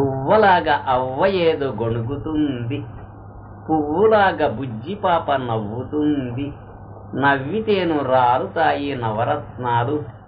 గువ్వలాగా అవ్వ ఏదో గొణుగుతుంది. పువ్వులాగా బుజ్జి పాప నవ్వుతుంది. నవ్వితేను రారుతాయి నవరత్నాలు.